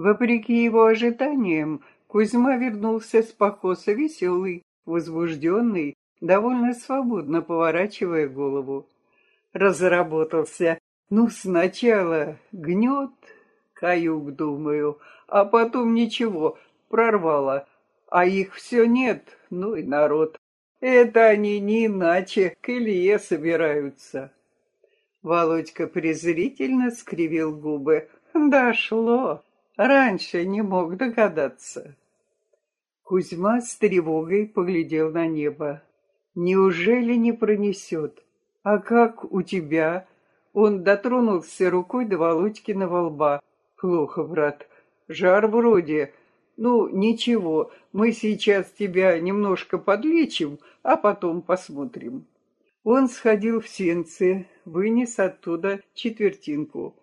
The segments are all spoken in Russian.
Вопреки его ожиданиям, Кузьма вернулся с покоса веселый, возбужденный, довольно свободно поворачивая голову. Разработался. Ну, сначала гнет, каюк, думаю, а потом ничего, прорвало. А их все нет, ну и народ. Это они не иначе к Илье собираются. Володька презрительно скривил губы. Дошло. Раньше не мог догадаться. Кузьма с тревогой поглядел на небо. Неужели не пронесет? А как у тебя? Он дотронулся рукой до Володькиного лба. Плохо, брат. Жар вроде. Ну, ничего, мы сейчас тебя немножко подлечим, а потом посмотрим. Он сходил в сенцы, вынес оттуда четвертинку.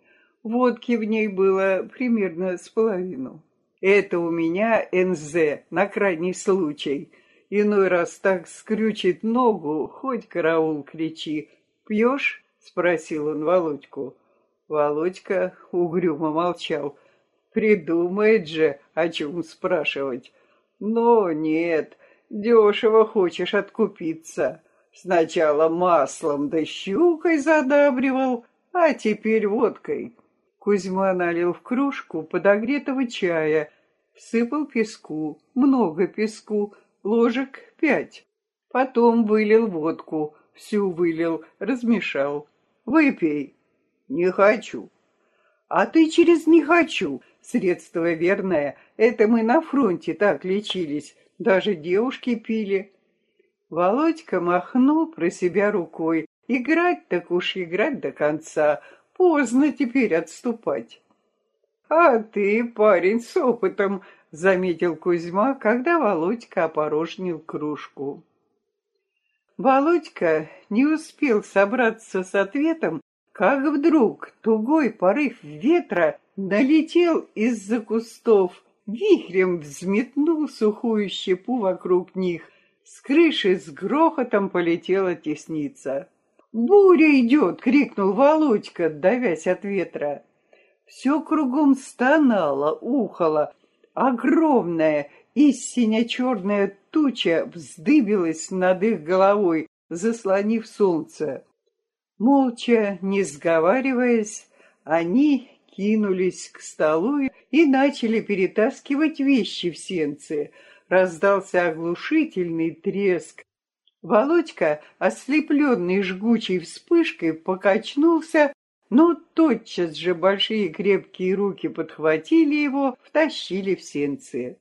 Водки в ней было примерно с половину. Это у меня НЗ, на крайний случай. Иной раз так скрючит ногу, хоть караул кричи. Пьешь? Спросил он Володьку. Володька угрюмо молчал. Придумает же, о чем спрашивать. Но нет, дешево хочешь откупиться. Сначала маслом да щукой задабривал, а теперь водкой. Кузьма налил в кружку подогретого чая, всыпал песку, много песку, ложек пять. Потом вылил водку, всю вылил, размешал. Выпей. Не хочу. А ты через «не хочу». Средство верное. Это мы на фронте так лечились. Даже девушки пили. Володька махнул про себя рукой. Играть так уж играть до конца. Поздно теперь отступать. А ты, парень с опытом, заметил Кузьма, когда Володька опорожнил кружку. Володька не успел собраться с ответом, как вдруг тугой порыв ветра налетел из-за кустов, вихрем взметнул сухую щепу вокруг них. С крыши с грохотом полетела тесница. «Буря идет!» — крикнул Володька, давясь от ветра. Все кругом стонало, ухало. Огромная и сине-черная туча вздыбилась над их головой, заслонив солнце. Молча, не сговариваясь, они кинулись к столу и начали перетаскивать вещи в сенцы. Раздался оглушительный треск. Володька, ослепленный жгучей вспышкой, покачнулся, но тотчас же большие крепкие руки подхватили его, втащили в сенцы.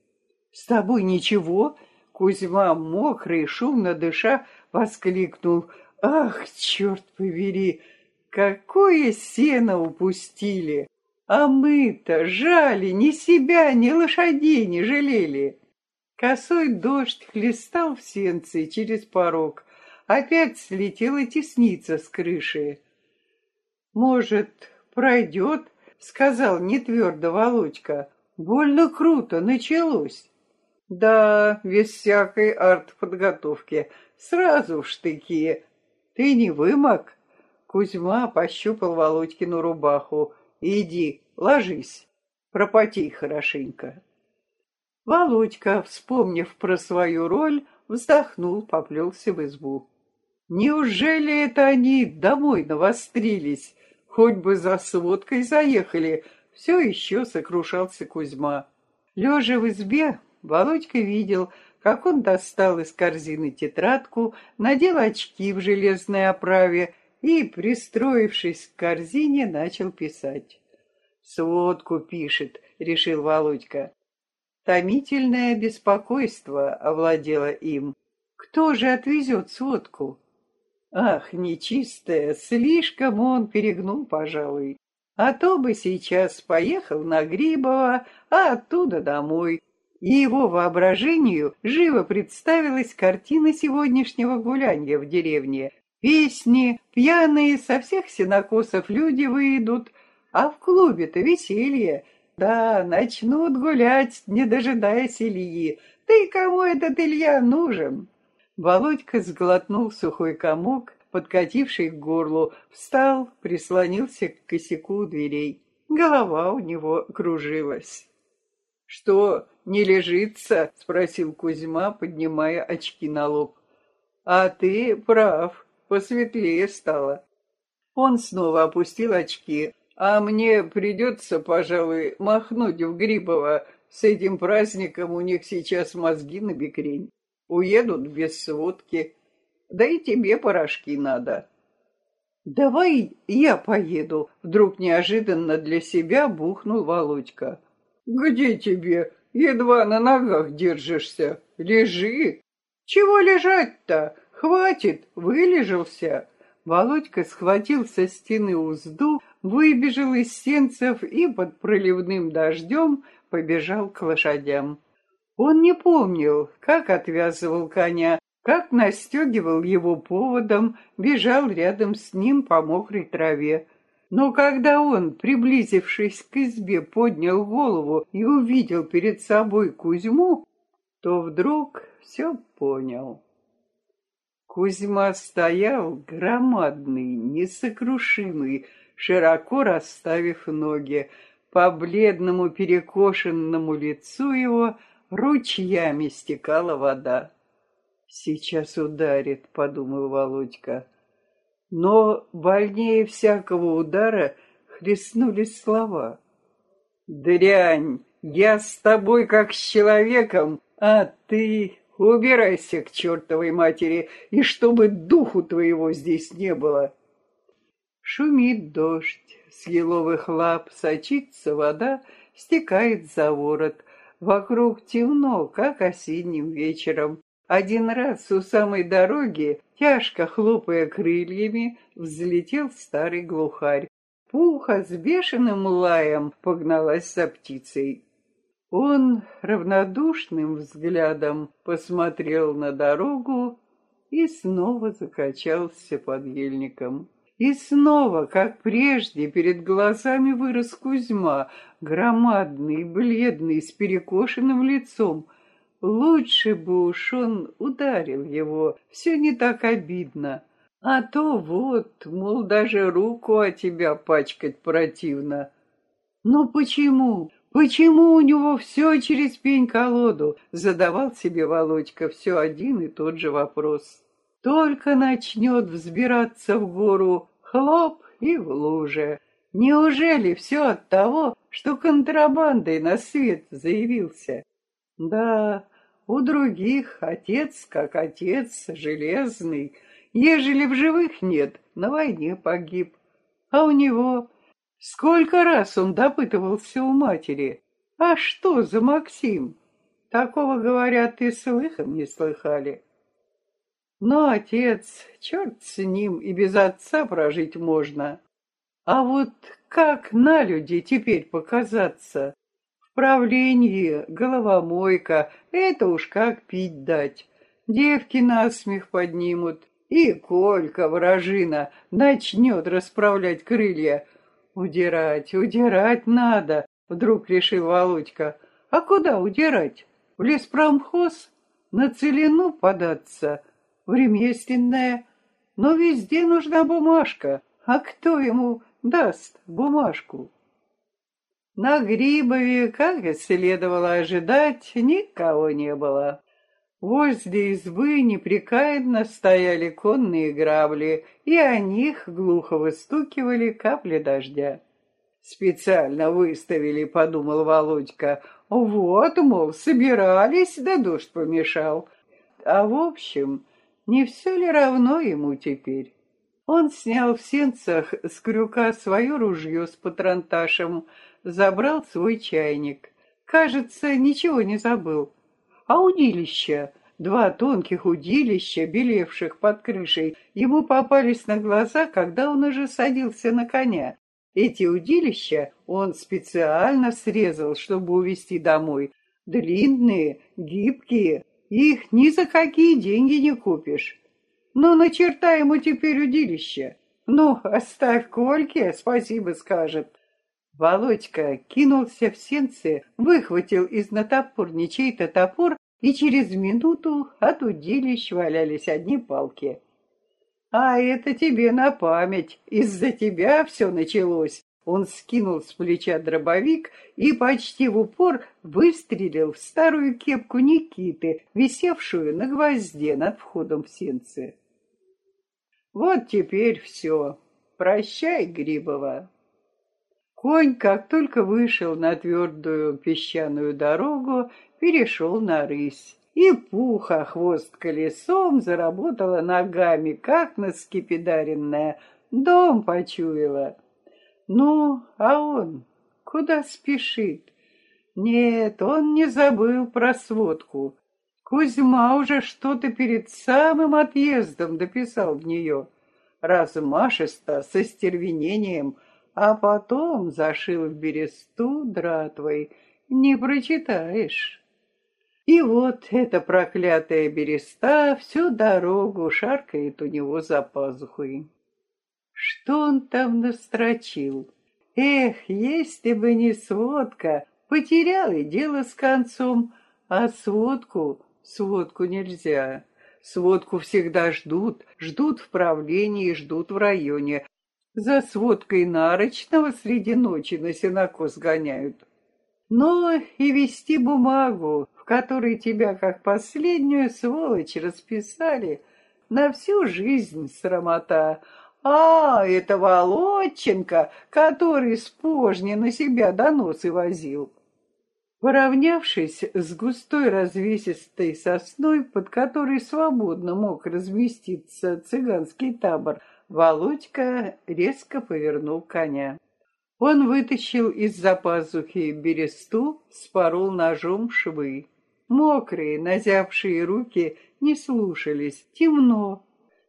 «С тобой ничего?» Кузьма, мокрый, шумно дыша, воскликнул. Ах, черт побери, какое сено упустили! А мы-то жали ни себя, ни лошадей не жалели. Косой дождь хлестал в сенцы через порог. Опять слетела тесница с крыши. «Может, пройдет?» — сказал нетвердо Володька. «Больно круто началось». «Да, без всякой артподготовки. Сразу в штыки. Ты не вымок? Кузьма пощупал Володькину рубаху. Иди, ложись, пропотей хорошенько. Володька, вспомнив про свою роль, вздохнул, поплелся в избу. Неужели это они домой навострились? Хоть бы за сводкой заехали, все еще сокрушался Кузьма. Лежа в избе, Володька видел, как он достал из корзины тетрадку, надел очки в железной оправе и, пристроившись к корзине, начал писать. «Сводку пишет», — решил Володька. Томительное беспокойство овладело им. Кто же отвезет сводку? Ах, нечистая, слишком он перегнул, пожалуй. А то бы сейчас поехал на Грибово, а оттуда домой, и его воображению живо представилась картина сегодняшнего гуляния в деревне. Песни, пьяные, со всех сенокосов люди выйдут, а в клубе-то веселье. Да, начнут гулять, не дожидаясь Ильи. И кому этот Илья нужен? Володька сглотнул сухой комок, подкативший к горлу, встал, прислонился к косяку дверей. Голова у него кружилась. Что, не лежится? Спросил Кузьма, поднимая очки на лоб. А ты прав, посветлее стало. Он снова опустил очки. А мне придется, пожалуй, махнуть в Грибово. С этим праздником у них сейчас мозги на бекрень. Уедут без сводки. Да и тебе порошки надо. «Давай я поеду», — вдруг неожиданно для себя бухнул Володька. «Где тебе? Едва на ногах держишься. Лежи». «Чего лежать-то? Хватит, вылежался». Володька схватил со стены узду, выбежал из сенцев и под проливным дождем побежал к лошадям. Он не помнил, как отвязывал коня, как настегивал его поводом, бежал рядом с ним по мокрой траве. Но когда он, приблизившись к избе, поднял голову и увидел перед собой Кузьму, то вдруг все понял. Кузьма стоял громадный, несокрушимый, широко расставив ноги. По бледному перекошенному лицу его ручьями стекала вода. «Сейчас ударит», — подумал Володька. Но больнее всякого удара хлестнулись слова. «Дрянь, я с тобой как с человеком, а ты убирайся к чертовой матери, и чтобы духу твоего здесь не было». Шумит дождь, с еловых лап сочится вода, стекает за ворот. Вокруг темно, как осенним вечером. Один раз у самой дороги, тяжко хлопая крыльями, взлетел старый глухарь. Пуха с бешеным лаем погналась за птицей. Он равнодушным взглядом посмотрел на дорогу и снова закачался под ельником. И снова, как прежде, перед глазами вырос Кузьма, громадный, бледный, с перекошенным лицом, Лучше бы уж он ударил его, все не так обидно. А то вот, мол, даже руку от тебя пачкать противно. Но почему? Почему у него все через пень-колоду? Задавал себе Володька все один и тот же вопрос. Только начнет взбираться в гору, хлоп и в луже. Неужели все от того, что контрабандой на свет заявился? Да, у других отец как отец, железный. Ежели в живых нет, на войне погиб. А у него... Сколько раз он допытывался у матери. А что за Максим? Такого, говорят, и слыхом не слыхали. Но отец, черт с ним, и без отца прожить можно. А вот как на люди теперь показаться? правлении головомойка, это уж как пить дать. Девки насмех поднимут, и Колька, вражина, начнет расправлять крылья. Удирать, удирать надо, вдруг решил Володька. А куда удирать? В леспромхоз? На целину податься? В ремесленное? Но везде нужна бумажка. А кто ему даст бумажку? На Грибове, как и следовало ожидать, никого не было. Возле избы непрекаянно стояли конные грабли, и о них глухо выстукивали капли дождя. «Специально выставили», — подумал Володька. «Вот, мол, собирались, да дождь помешал». А в общем, не все ли равно ему теперь? Он снял в сенцах с крюка свое ружье с патронташем, забрал свой чайник. Кажется, ничего не забыл. А удилища, два тонких удилища, белевших под крышей, ему попались на глаза, когда он уже садился на коня. Эти удилища он специально срезал, чтобы увезти домой. Длинные, гибкие, их ни за какие деньги не купишь. Ну, начертай ему теперь удилище. Ну, оставь Кольке, спасибо скажет. Володька кинулся в сенцы, выхватил из натопорни чей-то топор, и через минуту от удилищ валялись одни палки. «А это тебе на память, из-за тебя все началось», Он скинул с плеча дробовик и почти в упор выстрелил в старую кепку Никиты, висевшую на гвозде над входом в сенцы. Вот теперь все. Прощай, Грибова. Конь, как только вышел на твердую песчаную дорогу, перешел на рысь. И пуха хвост колесом заработала ногами, как наскипидаренная. Дом почуяла. Ну, а он куда спешит? Нет, он не забыл про сводку. Кузьма уже что-то перед самым отъездом дописал в нее. Размашисто, со стервенением — а потом зашил в бересту дратвой. Не прочитаешь. И вот эта проклятая береста всю дорогу шаркает у него за пазухой. Что он там настрочил? Эх, если бы не сводка, потерял и дело с концом, а сводку, сводку нельзя. Сводку всегда ждут, ждут в правлении, ждут в районе, за сводкой нарочного среди ночи на сенокос гоняют. Но и вести бумагу, в которой тебя как последнюю сволочь расписали, на всю жизнь срамота. А, это Володченко, который с пожни на себя доносы возил. Поравнявшись с густой развесистой сосной, под которой свободно мог разместиться цыганский табор, Володька резко повернул коня. Он вытащил из-за пазухи бересту, спорол ножом швы. Мокрые, назявшие руки не слушались, темно.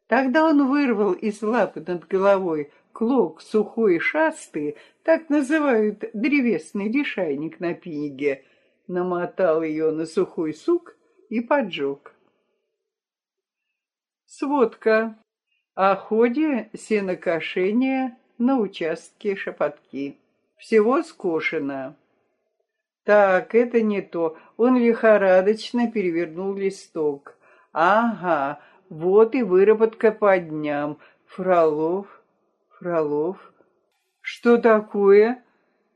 Тогда он вырвал из лапы над головой клок сухой шасты, так называют древесный лишайник на пиниге, намотал ее на сухой сук и поджег. Сводка о ходе сенокошения на участке шепотки. Всего скошено. Так, это не то. Он лихорадочно перевернул листок. Ага, вот и выработка по дням. Фролов, Фролов. Что такое?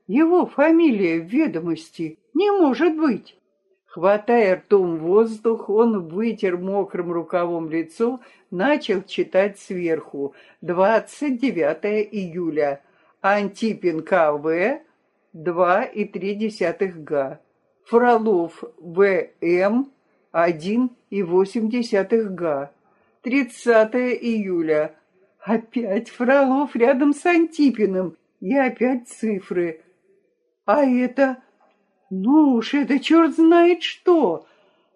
Его фамилия в ведомости. Не может быть. Хватая ртом воздух, он вытер мокрым рукавом лицо, начал читать сверху. 29 июля. Антипин К.В. 2,3 га. Фролов В.М. 1,8 га. 30 июля. Опять Фролов рядом с Антипиным. И опять цифры. А это ну уж это черт знает что.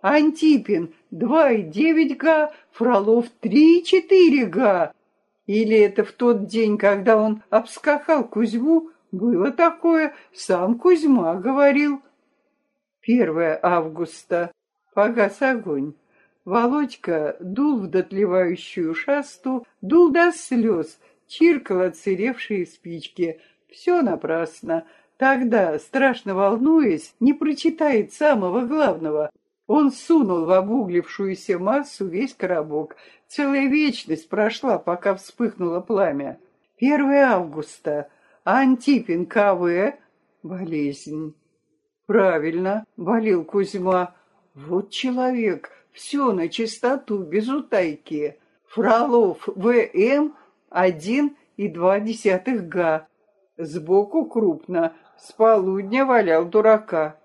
Антипин 2,9 га, Фролов 3,4 га. Или это в тот день, когда он обскакал Кузьму, было такое, сам Кузьма говорил. 1 августа. Погас огонь. Володька дул в дотлевающую шасту, дул до слез, чиркал отсыревшие спички. Все напрасно. Тогда, страшно волнуясь, не прочитает самого главного. Он сунул в обуглившуюся массу весь коробок. Целая вечность прошла, пока вспыхнуло пламя. 1 августа. Антипин КВ. Болезнь. Правильно, болел Кузьма. Вот человек, все на чистоту, без утайки. Фролов ВМ один и два десятых га. Сбоку крупно, с полудня валял дурака.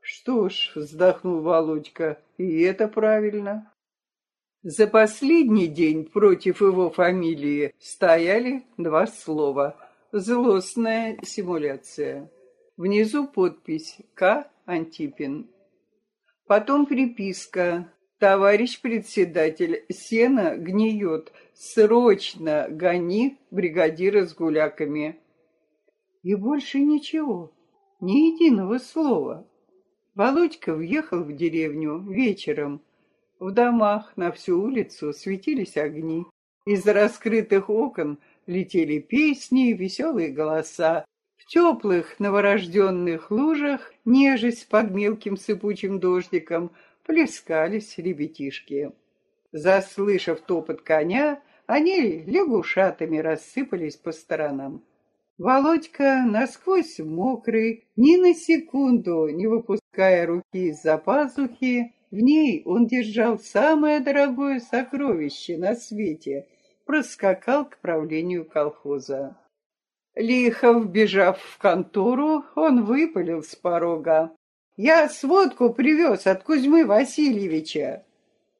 Что ж, вздохнул Володька, и это правильно. За последний день против его фамилии стояли два слова. Злостная симуляция. Внизу подпись К. Антипин. Потом приписка. Товарищ председатель, сено гниет. Срочно гони бригадира с гуляками. И больше ничего, ни единого слова. Володька въехал в деревню вечером. В домах на всю улицу светились огни. Из раскрытых окон летели песни и веселые голоса. В теплых новорожденных лужах, нежесть под мелким сыпучим дождиком, плескались ребятишки. Заслышав топот коня, они лягушатами рассыпались по сторонам. Володька, насквозь мокрый, ни на секунду не выпуская руки из-за пазухи, в ней он держал самое дорогое сокровище на свете, проскакал к правлению колхоза. Лихо вбежав в контору, он выпалил с порога. «Я сводку привез от Кузьмы Васильевича».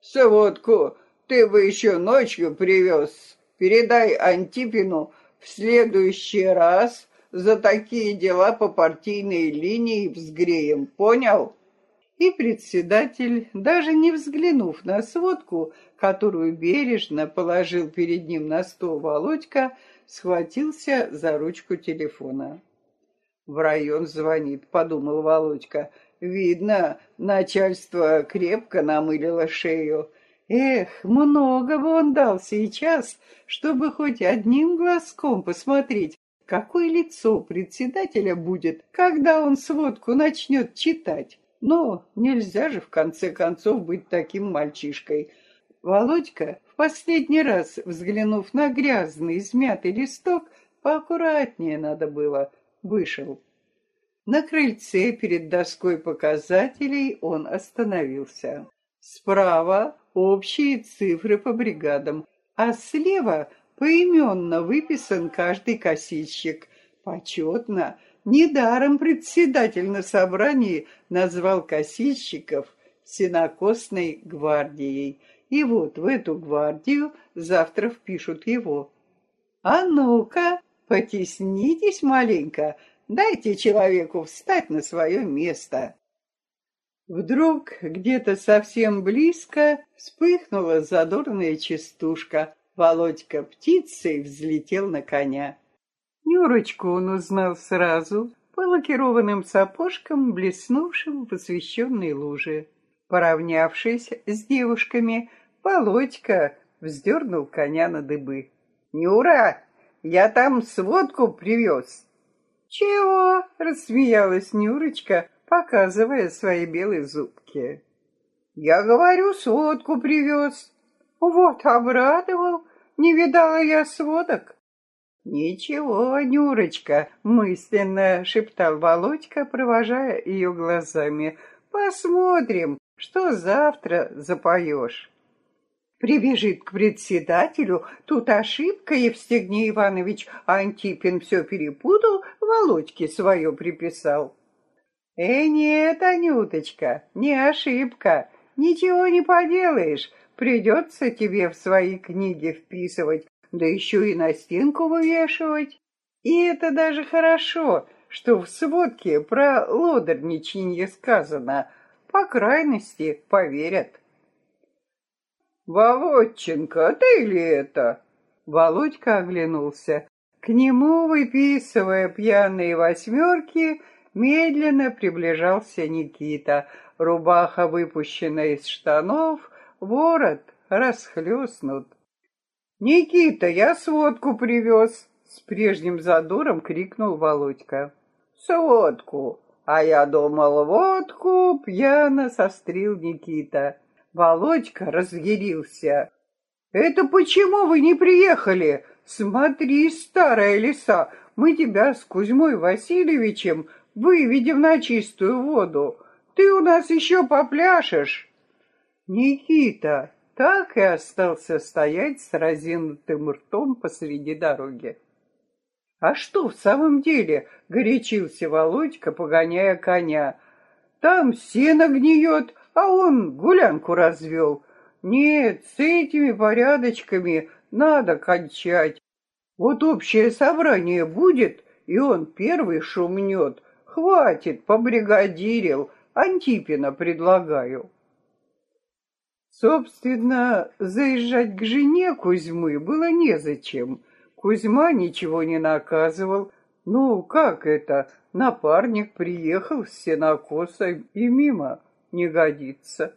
«Сводку ты бы еще ночью привез. Передай Антипину, в следующий раз за такие дела по партийной линии взгреем, понял? И председатель, даже не взглянув на сводку, которую бережно положил перед ним на стол Володька, схватился за ручку телефона. «В район звонит», — подумал Володька. «Видно, начальство крепко намылило шею. Эх, много бы он дал сейчас, чтобы хоть одним глазком посмотреть, какое лицо председателя будет, когда он сводку начнет читать. Но нельзя же в конце концов быть таким мальчишкой. Володька, в последний раз взглянув на грязный, измятый листок, поаккуратнее надо было, вышел. На крыльце перед доской показателей он остановился. Справа общие цифры по бригадам, а слева поименно выписан каждый косильщик. Почетно. Недаром председатель на собрании назвал косильщиков сенокосной гвардией. И вот в эту гвардию завтра впишут его. А ну-ка, потеснитесь маленько, дайте человеку встать на свое место. Вдруг где-то совсем близко вспыхнула задорная частушка. Володька птицей взлетел на коня. Нюрочку он узнал сразу по лакированным сапожкам, блеснувшим в освещенной луже. Поравнявшись с девушками, Володька вздернул коня на дыбы. «Нюра, я там сводку привез!» «Чего?» — рассмеялась Нюрочка, показывая свои белые зубки. Я говорю, сводку привез. Вот, обрадовал. Не видала я сводок. Ничего, Нюрочка, мысленно шептал Володька, провожая ее глазами. Посмотрим, что завтра запоешь. Прибежит к председателю, тут ошибка, Евстигней Иванович, Антипин все перепутал, Володьке свое приписал. «Э, нет, Анюточка, не ошибка, ничего не поделаешь, придется тебе в свои книги вписывать, да еще и на стенку вывешивать. И это даже хорошо, что в сводке про лодорничанье сказано, по крайности поверят». «Володченко, ты ли это?» Володька оглянулся. К нему, выписывая пьяные восьмерки, Медленно приближался Никита. Рубаха выпущена из штанов, ворот расхлёстнут. «Никита, я сводку привез!» С прежним задором крикнул Володька. «Сводку! А я думал, водку!» Пьяно сострил Никита. Володька разъярился. «Это почему вы не приехали? Смотри, старая лиса, мы тебя с Кузьмой Васильевичем выведем на чистую воду. Ты у нас еще попляшешь. Никита так и остался стоять с разинутым ртом посреди дороги. А что в самом деле, горячился Володька, погоняя коня. Там сено гниет, а он гулянку развел. Нет, с этими порядочками надо кончать. Вот общее собрание будет, и он первый шумнет, Хватит, побригадирил, Антипина предлагаю. Собственно, заезжать к жене Кузьмы было незачем. Кузьма ничего не наказывал. Ну, как это? Напарник приехал с сенокосом и мимо. Не годится.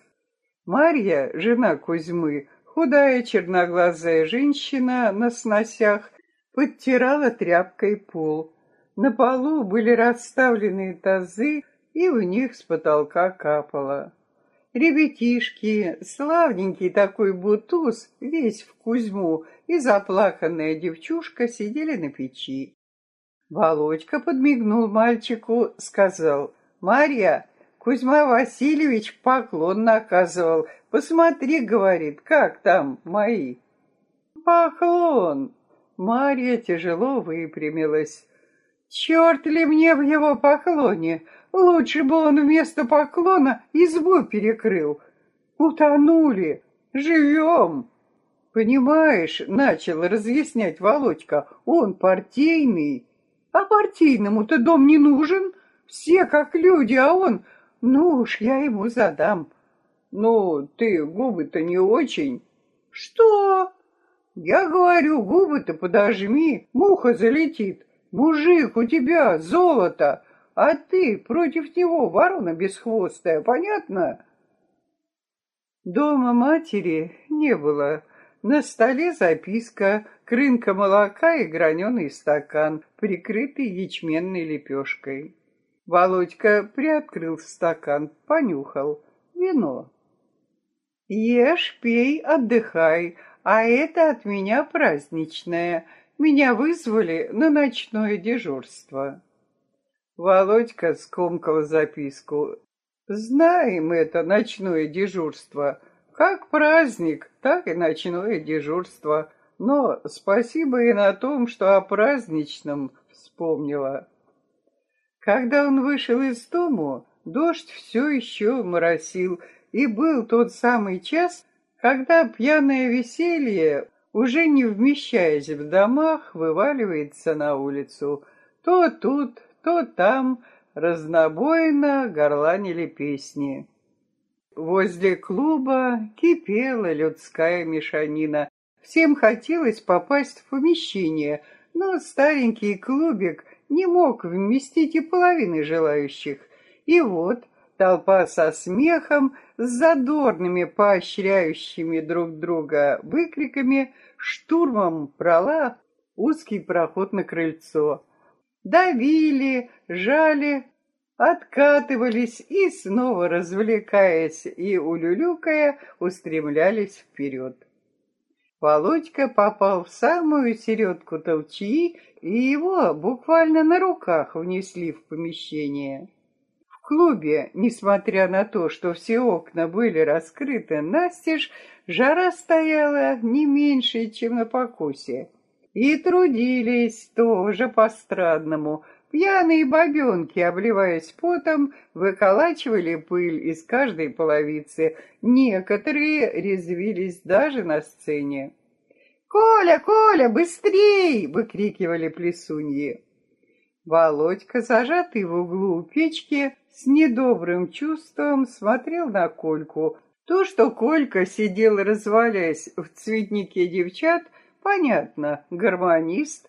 Марья, жена Кузьмы, худая черноглазая женщина на сносях, подтирала тряпкой пол. На полу были расставлены тазы, и в них с потолка капало. Ребятишки, славненький такой бутуз, весь в Кузьму, и заплаканная девчушка сидели на печи. Володька подмигнул мальчику, сказал, «Марья, Кузьма Васильевич поклон наказывал. Посмотри, говорит, как там мои». «Поклон!» Марья тяжело выпрямилась. «Черт ли мне в его поклоне! Лучше бы он вместо поклона избу перекрыл. Утонули! Живем!» «Понимаешь, — начал разъяснять Володька, — он партийный. А партийному-то дом не нужен. Все как люди, а он... Ну уж я ему задам». «Ну, ты губы-то не очень». «Что?» «Я говорю, губы-то подожми, муха залетит. Мужик, у тебя золото, а ты против него ворона бесхвостая, понятно?» Дома матери не было. На столе записка, крынка молока и граненый стакан, прикрытый ячменной лепешкой. Володька приоткрыл стакан, понюхал. Вино. Ешь, пей, отдыхай, а это от меня праздничное. Меня вызвали на ночное дежурство. Володька скомкал записку. Знаем это ночное дежурство. Как праздник, так и ночное дежурство. Но спасибо и на том, что о праздничном вспомнила. Когда он вышел из дому, дождь все еще моросил, и был тот самый час, когда пьяное веселье, уже не вмещаясь в домах, вываливается на улицу. То тут, то там разнобойно горланили песни. Возле клуба кипела людская мешанина. Всем хотелось попасть в помещение, но старенький клубик не мог вместить и половины желающих. И вот толпа со смехом, с задорными, поощряющими друг друга выкриками, штурмом прала узкий проход на крыльцо. Давили, жали, откатывались и, снова развлекаясь и улюлюкая, устремлялись вперед. Володька попал в самую середку толчии, и его буквально на руках внесли в помещение. В клубе, несмотря на то, что все окна были раскрыты настежь, жара стояла не меньше, чем на покусе. И трудились тоже по-страдному — Пьяные бабенки, обливаясь потом, выколачивали пыль из каждой половицы. Некоторые резвились даже на сцене. «Коля, Коля, быстрей!» — выкрикивали плесуньи. Володька, зажатый в углу у печки, с недобрым чувством смотрел на Кольку. То, что Колька сидел, развалясь в цветнике девчат, понятно, гармонист,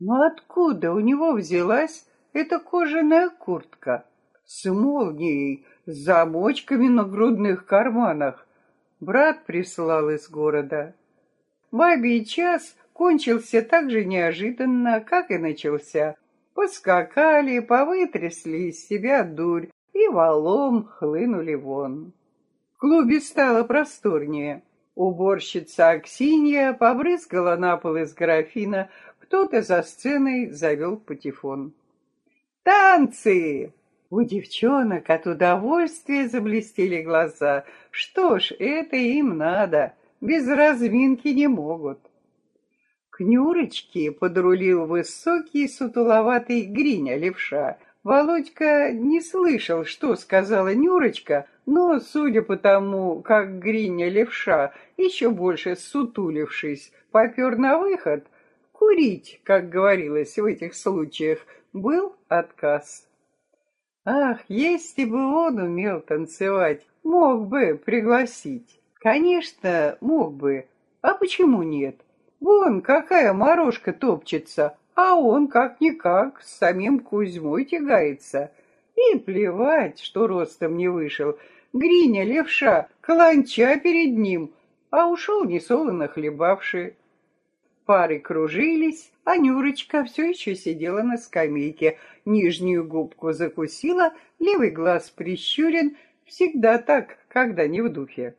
но откуда у него взялась эта кожаная куртка с молнией, с замочками на грудных карманах? Брат прислал из города. Бабий час кончился так же неожиданно, как и начался. Поскакали, повытрясли из себя дурь и валом хлынули вон. В клубе стало просторнее. Уборщица Аксинья побрызгала на пол из графина кто-то за сценой завел патефон. «Танцы!» У девчонок от удовольствия заблестели глаза. Что ж, это им надо. Без разминки не могут. К Нюрочке подрулил высокий сутуловатый гриня левша. Володька не слышал, что сказала Нюрочка, но, судя по тому, как Гриня левша, еще больше сутулившись, попер на выход — Курить, как говорилось в этих случаях, был отказ. Ах, если бы он умел танцевать, мог бы пригласить. Конечно, мог бы. А почему нет? Вон какая морожка топчется, а он как-никак с самим Кузьмой тягается. И плевать, что ростом не вышел. Гриня, левша, каланча перед ним, а ушел несолоно хлебавший. Пары кружились, а Нюрочка все еще сидела на скамейке, нижнюю губку закусила, левый глаз прищурен, всегда так, когда не в духе.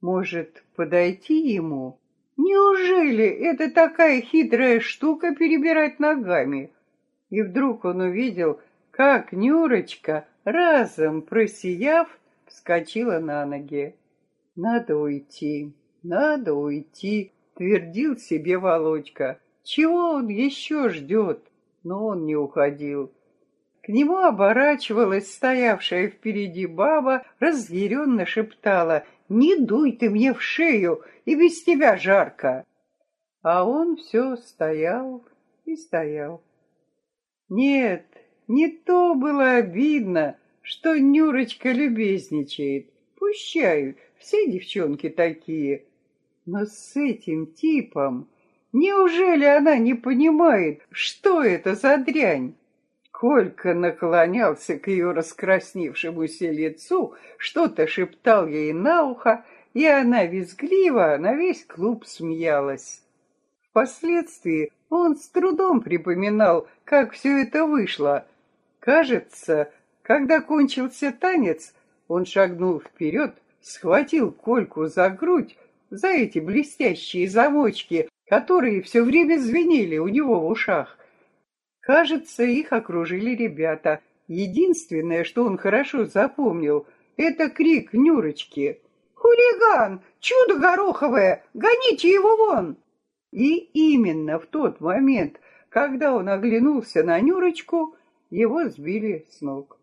Может, подойти ему? Неужели это такая хитрая штука перебирать ногами? И вдруг он увидел, как Нюрочка, разом просияв, вскочила на ноги. «Надо уйти, надо уйти», — твердил себе Володька. «Чего он еще ждет?» Но он не уходил. К нему оборачивалась стоявшая впереди баба, разъяренно шептала «Не дуй ты мне в шею, и без тебя жарко!» А он все стоял и стоял. Нет, не то было обидно, что Нюрочка любезничает. Пущают, все девчонки такие. Но с этим типом... Неужели она не понимает, что это за дрянь? Колька наклонялся к ее раскрасневшемуся лицу, что-то шептал ей на ухо, и она визгливо на весь клуб смеялась. Впоследствии он с трудом припоминал, как все это вышло. Кажется, когда кончился танец, он шагнул вперед, схватил Кольку за грудь, за эти блестящие замочки, которые все время звенели у него в ушах, Кажется, их окружили ребята. Единственное, что он хорошо запомнил, это крик Нюрочки. «Хулиган! Чудо гороховое! Гоните его вон!» И именно в тот момент, когда он оглянулся на Нюрочку, его сбили с ног.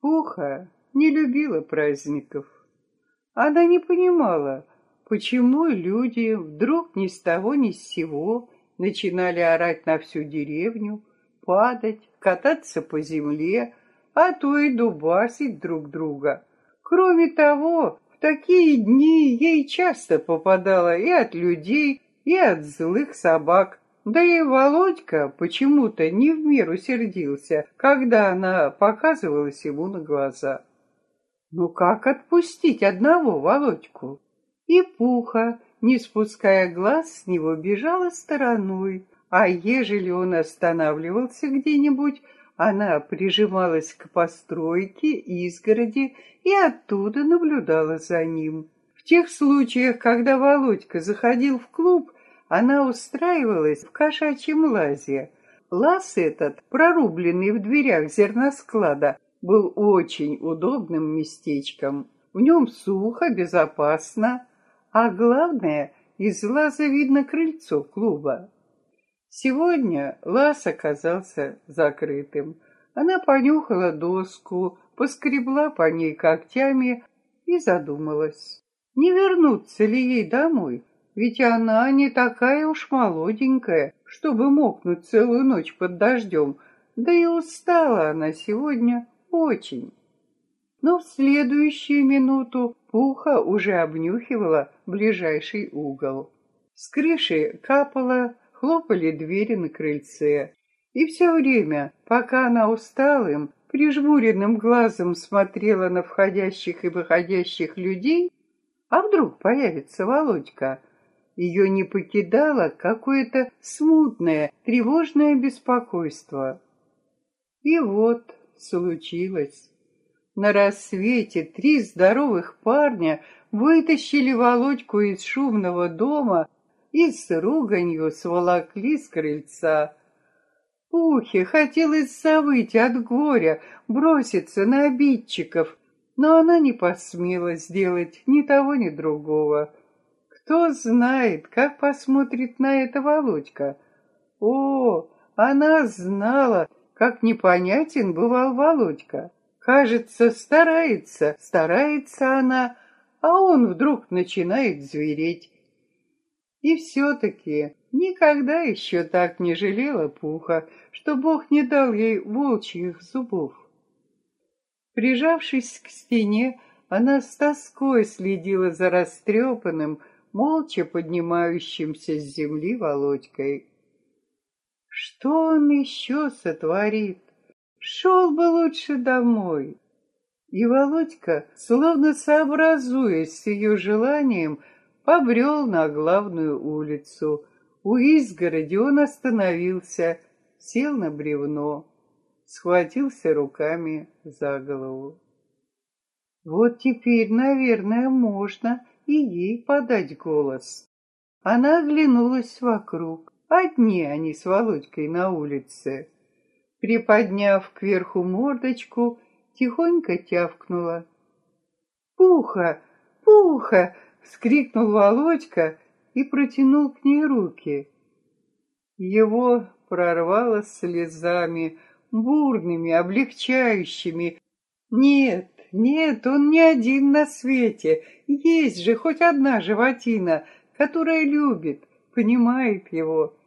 Пуха не любила праздников. Она не понимала, почему люди вдруг ни с того ни с сего начинали орать на всю деревню, падать, кататься по земле, а то и дубасить друг друга. Кроме того, в такие дни ей часто попадало и от людей, и от злых собак. Да и Володька почему-то не в меру сердился, когда она показывалась ему на глаза. Ну как отпустить одного Володьку? И Пуха, не спуская глаз с него, бежала стороной, а ежели он останавливался где-нибудь, она прижималась к постройке, изгороди и оттуда наблюдала за ним. В тех случаях, когда Володька заходил в клуб, она устраивалась в кошачьем лазе. Лаз этот, прорубленный в дверях зерносклада, был очень удобным местечком. В нем сухо, безопасно, а главное, из лаза видно крыльцо клуба. Сегодня лаз оказался закрытым. Она понюхала доску, поскребла по ней когтями и задумалась. Не вернуться ли ей домой? Ведь она не такая уж молоденькая, чтобы мокнуть целую ночь под дождем. Да и устала она сегодня очень. Но в следующую минуту Пуха уже обнюхивала ближайший угол. С крыши капало, хлопали двери на крыльце. И все время, пока она усталым, прижмуренным глазом смотрела на входящих и выходящих людей, а вдруг появится Володька, ее не покидало какое-то смутное, тревожное беспокойство. И вот случилось. На рассвете три здоровых парня вытащили Володьку из шумного дома и с руганью сволокли с крыльца. Пухе хотелось завыть от горя, броситься на обидчиков, но она не посмела сделать ни того, ни другого. Кто знает, как посмотрит на это Володька. О, она знала, как непонятен бывал Володька. Кажется, старается, старается она, а он вдруг начинает звереть. И все-таки никогда еще так не жалела Пуха, что Бог не дал ей волчьих зубов. Прижавшись к стене, она с тоской следила за растрепанным, молча поднимающимся с земли Володькой. Что он еще сотворит? Шел бы лучше домой. И Володька, словно сообразуясь с ее желанием, побрел на главную улицу. У изгороди он остановился, сел на бревно, схватился руками за голову. Вот теперь, наверное, можно и ей подать голос. Она оглянулась вокруг. Одни они с Володькой на улице. Приподняв кверху мордочку, тихонько тявкнула. «Пуха! Пуха!» — вскрикнул Володька и протянул к ней руки. Его прорвало слезами, бурными, облегчающими. Нет, нет, он не один на свете. Есть же хоть одна животина, которая любит, понимает его.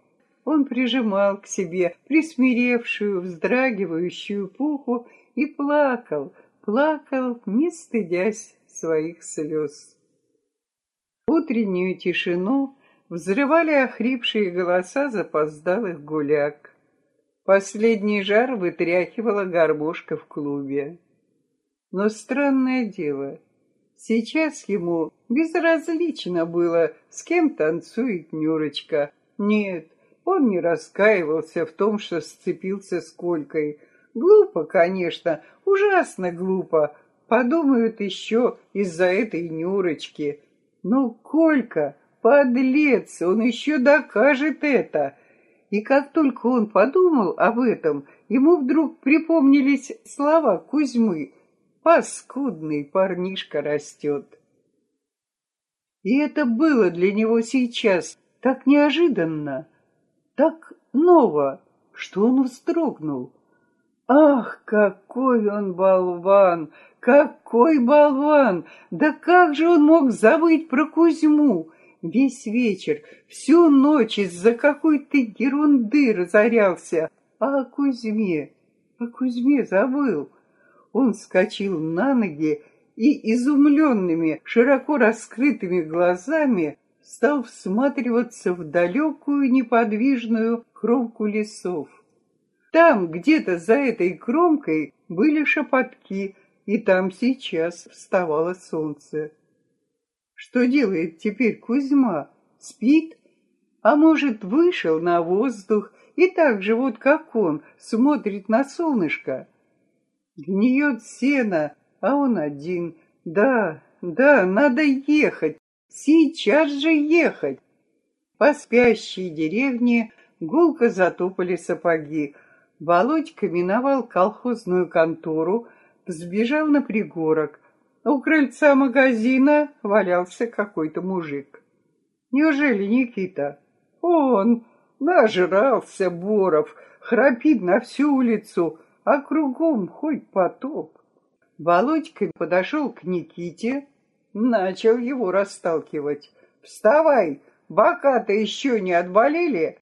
Он прижимал к себе присмиревшую, вздрагивающую пуху и плакал, плакал, не стыдясь своих слез. Утреннюю тишину взрывали охрипшие голоса запоздалых гуляк. Последний жар вытряхивала горбушка в клубе. Но странное дело, сейчас ему безразлично было, с кем танцует Нюрочка. Нет, он не раскаивался в том, что сцепился с Колькой. Глупо, конечно, ужасно глупо. Подумают еще из-за этой Нюрочки. Но Колька, подлец, он еще докажет это. И как только он подумал об этом, ему вдруг припомнились слова Кузьмы Паскудный парнишка растет. И это было для него сейчас так неожиданно, так ново, что он вздрогнул. Ах, какой он болван! Какой болван! Да как же он мог забыть про Кузьму? Весь вечер, всю ночь из-за какой-то ерунды разорялся. А о Кузьме, о Кузьме забыл. Он вскочил на ноги и изумленными, широко раскрытыми глазами стал всматриваться в далекую неподвижную кромку лесов. Там, где-то за этой кромкой, были шепотки, и там сейчас вставало солнце. Что делает теперь Кузьма? Спит? А может, вышел на воздух и так же вот как он смотрит на солнышко? Гниет сено, а он один. Да, да, надо ехать. Сейчас же ехать. По спящей деревне гулко затопали сапоги. Володька миновал колхозную контору, сбежал на пригорок. У крыльца магазина валялся какой-то мужик. Неужели Никита? Он нажрался Боров, храпит на всю улицу, а кругом хоть потоп. Володька подошел к Никите, начал его расталкивать. «Вставай, бока-то еще не отболели!»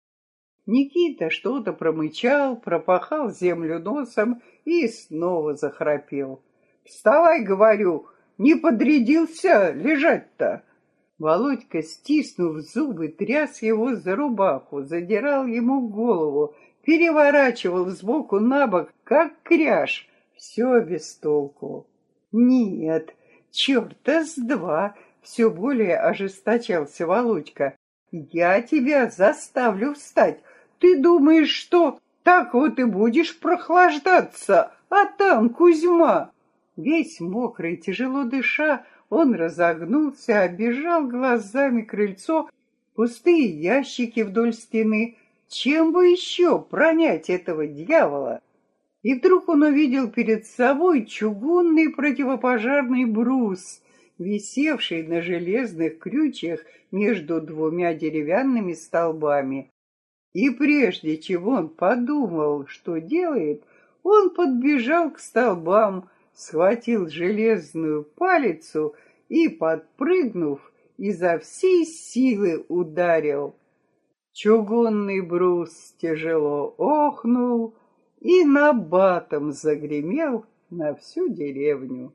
Никита что-то промычал, пропахал землю носом и снова захрапел. «Вставай, говорю, не подрядился лежать-то!» Володька, стиснув зубы, тряс его за рубаху, задирал ему голову, переворачивал сбоку на бок, как кряж. Все без толку. Нет, черта с два, все более ожесточался Володька. Я тебя заставлю встать. Ты думаешь, что так вот и будешь прохлаждаться, а там Кузьма? Весь мокрый, тяжело дыша, он разогнулся, обежал глазами крыльцо, пустые ящики вдоль стены, чем бы еще пронять этого дьявола? И вдруг он увидел перед собой чугунный противопожарный брус, висевший на железных крючьях между двумя деревянными столбами. И прежде чем он подумал, что делает, он подбежал к столбам, схватил железную палицу и, подпрыгнув, изо всей силы ударил. Чугунный брус тяжело охнул и на батом загремел на всю деревню.